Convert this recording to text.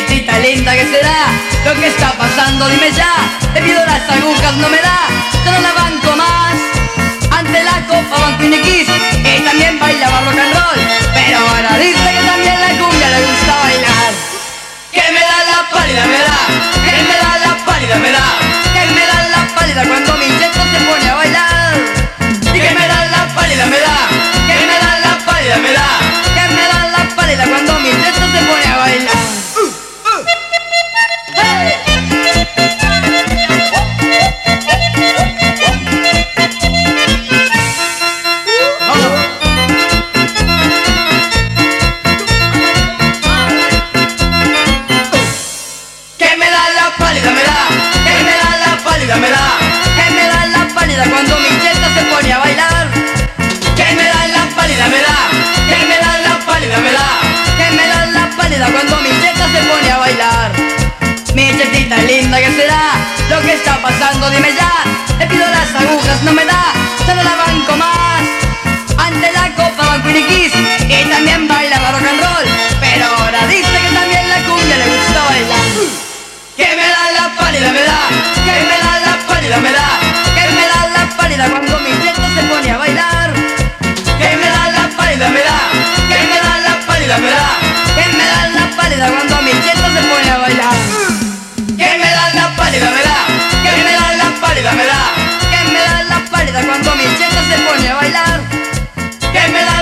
pinta que será lo que está pasando, dime ya. Te pido las agujas, no me da, yo no la banco más. Ante la copa banco se pone a bailar. Mi chesita linda, ¿qué será? Lo que está pasando, dime ya. Le pido las agujas, no me da, se lo la banco más. cuando mi checa se pone a bailar. Que me da